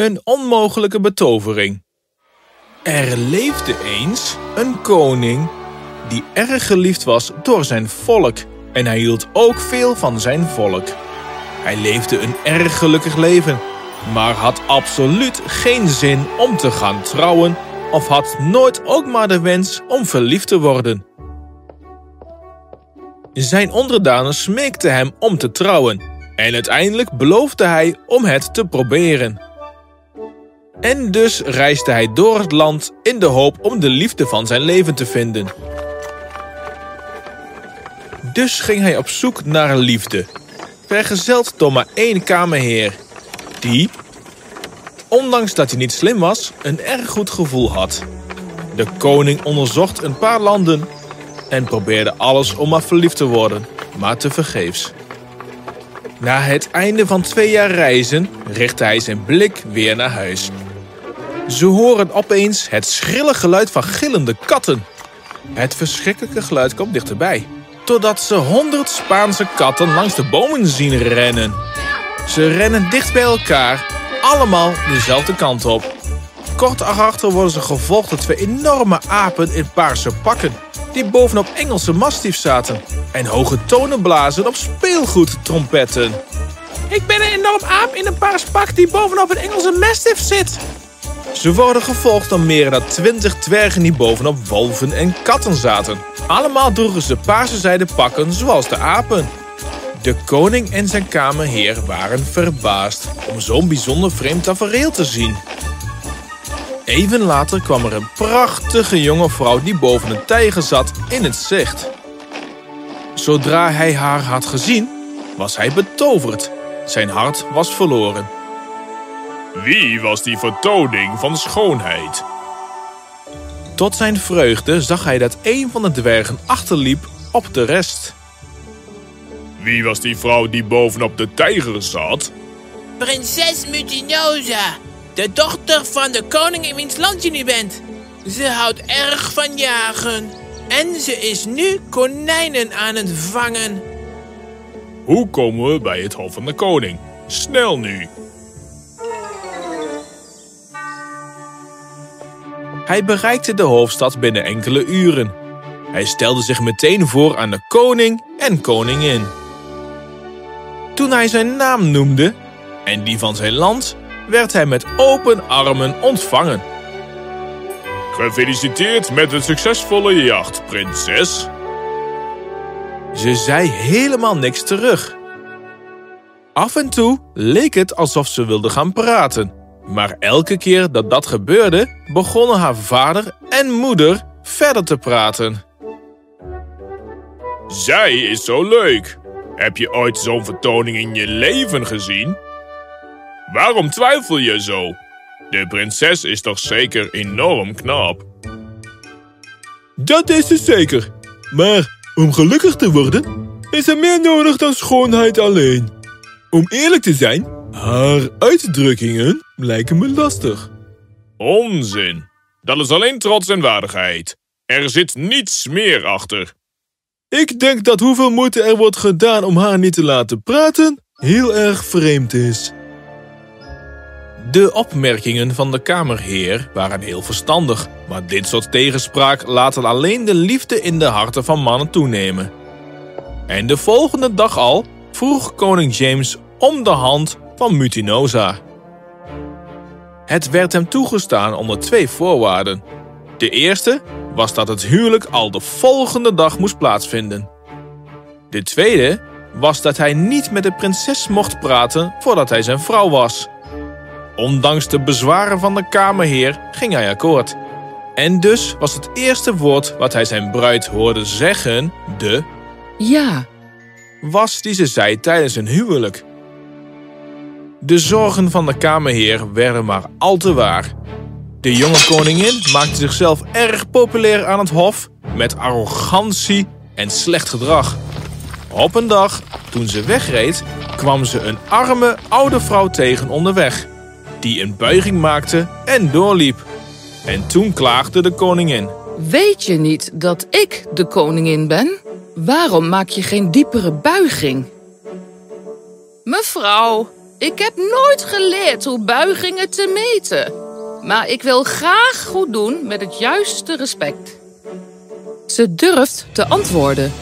Een onmogelijke betovering. Er leefde eens een koning die erg geliefd was door zijn volk en hij hield ook veel van zijn volk. Hij leefde een erg gelukkig leven, maar had absoluut geen zin om te gaan trouwen of had nooit ook maar de wens om verliefd te worden. Zijn onderdanen smeekten hem om te trouwen en uiteindelijk beloofde hij om het te proberen. En dus reisde hij door het land in de hoop om de liefde van zijn leven te vinden. Dus ging hij op zoek naar liefde, vergezeld door maar één kamerheer, die, ondanks dat hij niet slim was, een erg goed gevoel had. De koning onderzocht een paar landen en probeerde alles om maar verliefd te worden, maar tevergeefs. Na het einde van twee jaar reizen richtte hij zijn blik weer naar huis. Ze horen opeens het schrille geluid van gillende katten. Het verschrikkelijke geluid komt dichterbij, totdat ze honderd Spaanse katten langs de bomen zien rennen. Ze rennen dicht bij elkaar, allemaal dezelfde kant op. Kort achter worden ze gevolgd door twee enorme apen in paarse pakken, die bovenop Engelse mastiefs zaten en hoge tonen blazen op speelgoedtrompetten. Ik ben een enorm aap in een paars pak die bovenop een Engelse mastiff zit. Ze worden gevolgd door meer dan twintig dwergen die bovenop wolven en katten zaten. Allemaal droegen ze paarse zijden pakken zoals de apen. De koning en zijn kamerheer waren verbaasd om zo'n bijzonder vreemd tafereel te zien. Even later kwam er een prachtige jonge vrouw die boven een tijger zat in het zicht. Zodra hij haar had gezien, was hij betoverd. Zijn hart was verloren. Wie was die vertoning van schoonheid? Tot zijn vreugde zag hij dat een van de dwergen achterliep op de rest. Wie was die vrouw die bovenop de tijger zat? Prinses Mutinosa, de dochter van de koning in wiens land je nu bent. Ze houdt erg van jagen. En ze is nu konijnen aan het vangen. Hoe komen we bij het hof van de koning? Snel nu! Hij bereikte de hoofdstad binnen enkele uren. Hij stelde zich meteen voor aan de koning en koningin. Toen hij zijn naam noemde en die van zijn land, werd hij met open armen ontvangen. Gefeliciteerd met een succesvolle jacht, prinses. Ze zei helemaal niks terug. Af en toe leek het alsof ze wilde gaan praten. Maar elke keer dat dat gebeurde, begonnen haar vader en moeder verder te praten. Zij is zo leuk. Heb je ooit zo'n vertoning in je leven gezien? Waarom twijfel je zo? De prinses is toch zeker enorm knap? Dat is ze zeker. Maar om gelukkig te worden, is er meer nodig dan schoonheid alleen. Om eerlijk te zijn, haar uitdrukkingen lijken me lastig. Onzin. Dat is alleen trots en waardigheid. Er zit niets meer achter. Ik denk dat hoeveel moeite er wordt gedaan om haar niet te laten praten, heel erg vreemd is. De opmerkingen van de kamerheer waren heel verstandig, maar dit soort tegenspraak laat alleen de liefde in de harten van mannen toenemen. En de volgende dag al vroeg koning James om de hand van Mutinosa. Het werd hem toegestaan onder twee voorwaarden. De eerste was dat het huwelijk al de volgende dag moest plaatsvinden. De tweede was dat hij niet met de prinses mocht praten voordat hij zijn vrouw was. Ondanks de bezwaren van de kamerheer ging hij akkoord. En dus was het eerste woord wat hij zijn bruid hoorde zeggen de Ja, was die ze zei tijdens hun huwelijk. De zorgen van de kamerheer werden maar al te waar. De jonge koningin maakte zichzelf erg populair aan het hof met arrogantie en slecht gedrag. Op een dag, toen ze wegreed, kwam ze een arme oude vrouw tegen onderweg, die een buiging maakte en doorliep. En toen klaagde de koningin. weet je niet dat ik de koningin ben? Waarom maak je geen diepere buiging? Mevrouw, Ik heb nooit geleerd hoe buigingen te meten. Maar ik wil graag goed doen met het juiste respect. Ze durft te antwoorden.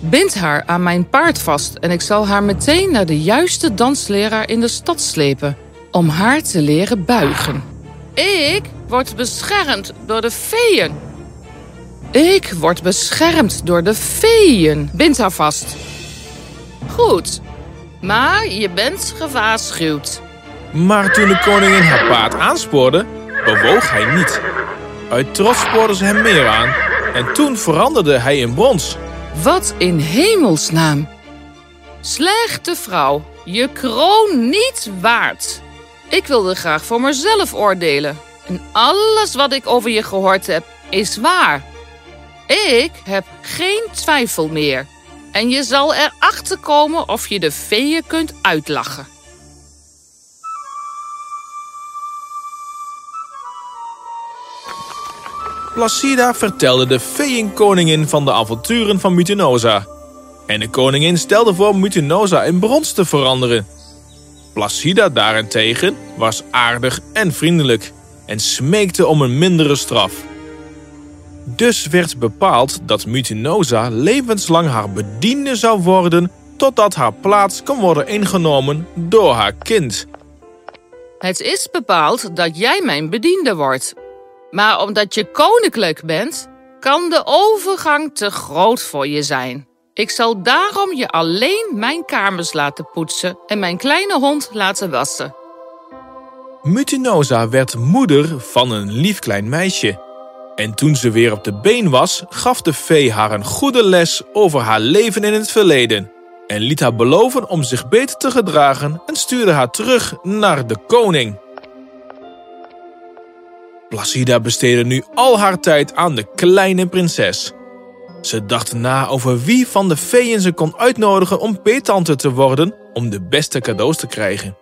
Bind haar aan mijn paard vast en ik zal haar meteen naar de juiste dansleraar in de stad slepen. Om haar te leren buigen. Ik word beschermd door de feeën. Ik word beschermd door de feeën. Bind haar vast. Goed, maar je bent gewaarschuwd. Maar toen de koningin haar paard aanspoorde, bewoog hij niet. Uit trots spoorde ze hem meer aan en toen veranderde hij in brons. Wat in hemelsnaam. Slechte vrouw, je kroon niet waard. Ik wilde graag voor mezelf oordelen. En alles wat ik over je gehoord heb, is waar. Ik heb geen twijfel meer. En je zal erachter komen of je de feeën kunt uitlachen. Placida vertelde de feeënkoningin van de avonturen van Mutinosa. En de koningin stelde voor Mutinosa in brons te veranderen. Placida daarentegen was aardig en vriendelijk en smeekte om een mindere straf. Dus werd bepaald dat Mutinosa levenslang haar bediende zou worden totdat haar plaats kon worden ingenomen door haar kind. Het is bepaald dat jij mijn bediende wordt. Maar omdat je koninklijk bent, kan de overgang te groot voor je zijn. Ik zal daarom je alleen mijn kamers laten poetsen en mijn kleine hond laten wassen. Mutinosa werd moeder van een lief klein meisje. En toen ze weer op de been was, gaf de fee haar een goede les over haar leven in het verleden. En liet haar beloven om zich beter te gedragen en stuurde haar terug naar de koning. Placida besteedde nu al haar tijd aan de kleine prinses. Ze dacht na over wie van de feeën ze kon uitnodigen om peetante te worden om de beste cadeaus te krijgen.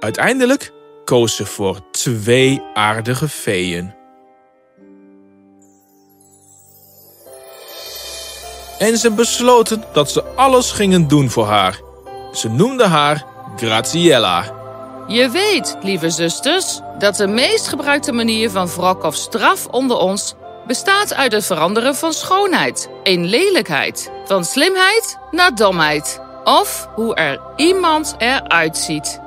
Uiteindelijk koos ze voor twee aardige feeën. En ze besloten dat ze alles gingen doen voor haar. Ze noemden haar Graziella. Je weet, lieve zusters, dat de meest gebruikte manier van wrok of straf onder ons bestaat uit het veranderen van schoonheid in lelijkheid, van slimheid naar domheid, of hoe er iemand eruit ziet.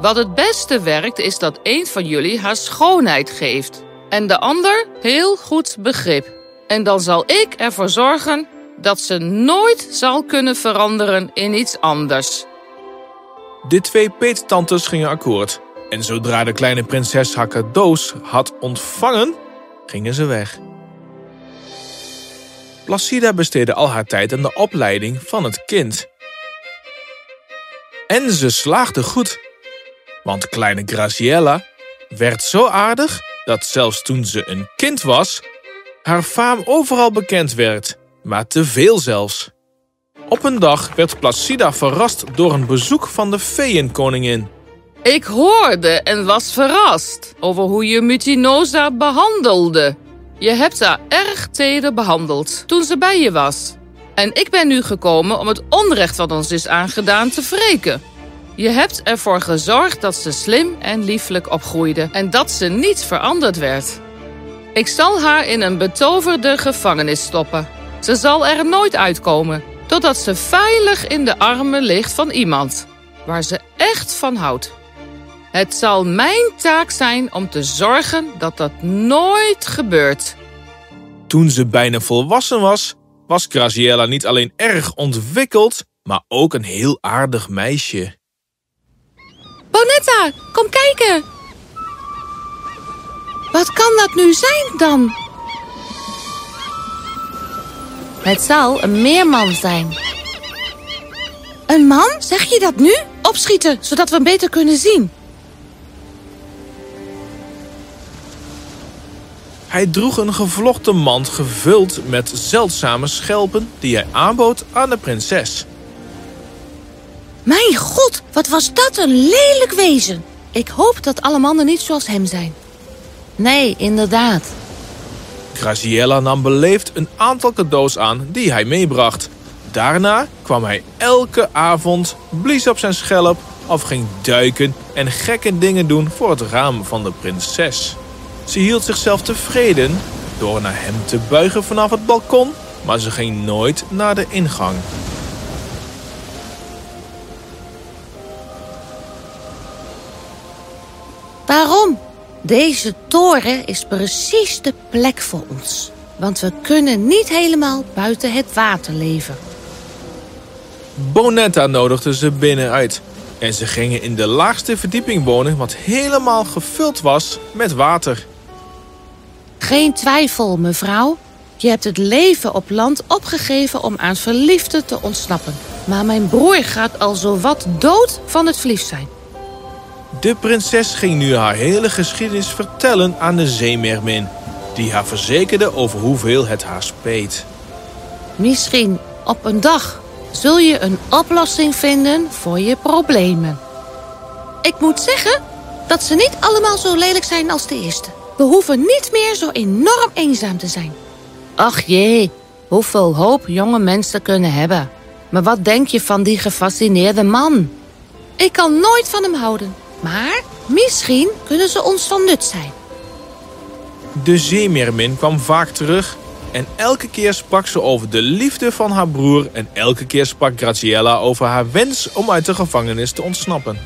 Wat het beste werkt is dat een van jullie haar schoonheid geeft en de ander heel goed begrip. En dan zal ik ervoor zorgen dat ze nooit zal kunnen veranderen in iets anders. De twee peettantes gingen akkoord. En zodra de kleine prinses haar had ontvangen, gingen ze weg. Placida besteedde al haar tijd aan de opleiding van het kind. En ze slaagde goed. Want kleine Graciella werd zo aardig dat zelfs toen ze een kind was, haar faam overal bekend werd, maar te veel zelfs. Op een dag werd Placida verrast door een bezoek van de feeënkoningin. Ik hoorde en was verrast over hoe je Mutinosa behandelde. Je hebt haar erg teder behandeld toen ze bij je was. En ik ben nu gekomen om het onrecht wat ons is aangedaan te wreken. Je hebt ervoor gezorgd dat ze slim en lieflijk opgroeide en dat ze niet veranderd werd. Ik zal haar in een betoverde gevangenis stoppen. Ze zal er nooit uitkomen, totdat ze veilig in de armen ligt van iemand waar ze echt van houdt. Het zal mijn taak zijn om te zorgen dat dat nooit gebeurt. Toen ze bijna volwassen was, was Graciella niet alleen erg ontwikkeld, maar ook een heel aardig meisje. Bonetta, kom kijken. Wat kan dat nu zijn dan? Het zal een meerman zijn. Een man? Zeg je dat nu? Opschieten, zodat we hem beter kunnen zien. Hij droeg een gevlochten mand gevuld met zeldzame schelpen die hij aanbood aan de prinses. Mijn god, wat was dat een lelijk wezen. Ik hoop dat alle mannen niet zoals hem zijn. Nee, inderdaad. Graciella nam beleefd een aantal cadeaus aan die hij meebracht. Daarna kwam hij elke avond, blies op zijn schelp of ging duiken en gekke dingen doen voor het raam van de prinses. Ze hield zichzelf tevreden door naar hem te buigen vanaf het balkon, maar ze ging nooit naar de ingang. Waarom? Deze toren is precies de plek voor ons. Want we kunnen niet helemaal buiten het water leven. Bonetta nodigde ze binnenuit. En ze gingen in de laagste verdieping wonen, wat helemaal gevuld was met water. Geen twijfel, mevrouw. Je hebt het leven op land opgegeven om aan verliefden te ontsnappen. Maar mijn broer gaat al zowat dood van het verliefd zijn. De prinses ging nu haar hele geschiedenis vertellen aan de zeemermin, die haar verzekerde over hoeveel het haar speet. Misschien op een dag zul je een oplossing vinden voor je problemen. Ik moet zeggen dat ze niet allemaal zo lelijk zijn als de eerste. We hoeven niet meer zo enorm eenzaam te zijn. Ach jee, hoeveel hoop jonge mensen kunnen hebben. Maar wat denk je van die gefascineerde man? Ik kan nooit van hem houden. Maar misschien kunnen ze ons van nut zijn. De zeemermin kwam vaak terug en elke keer sprak ze over de liefde van haar broer en elke keer sprak Graciella over haar wens om uit de gevangenis te ontsnappen.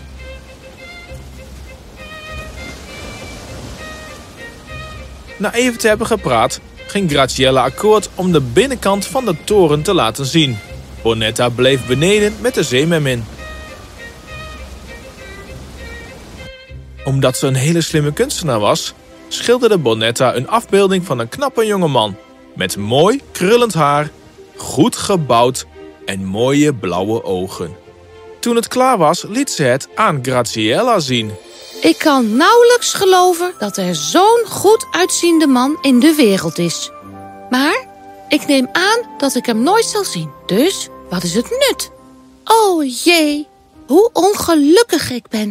Na even te hebben gepraat, ging Graciella akkoord om de binnenkant van de toren te laten zien. Bonetta bleef beneden met de zeemermin. Omdat ze een hele slimme kunstenaar was, schilderde Bonetta een afbeelding van een knappe jongeman. Met mooi krullend haar, goed gebouwd en mooie blauwe ogen. Toen het klaar was, liet ze het aan Graciella zien. Ik kan nauwelijks geloven dat er zo'n goed uitziende man in de wereld is. Maar ik neem aan dat ik hem nooit zal zien. Dus wat is het nut? Oh jee, hoe ongelukkig ik ben.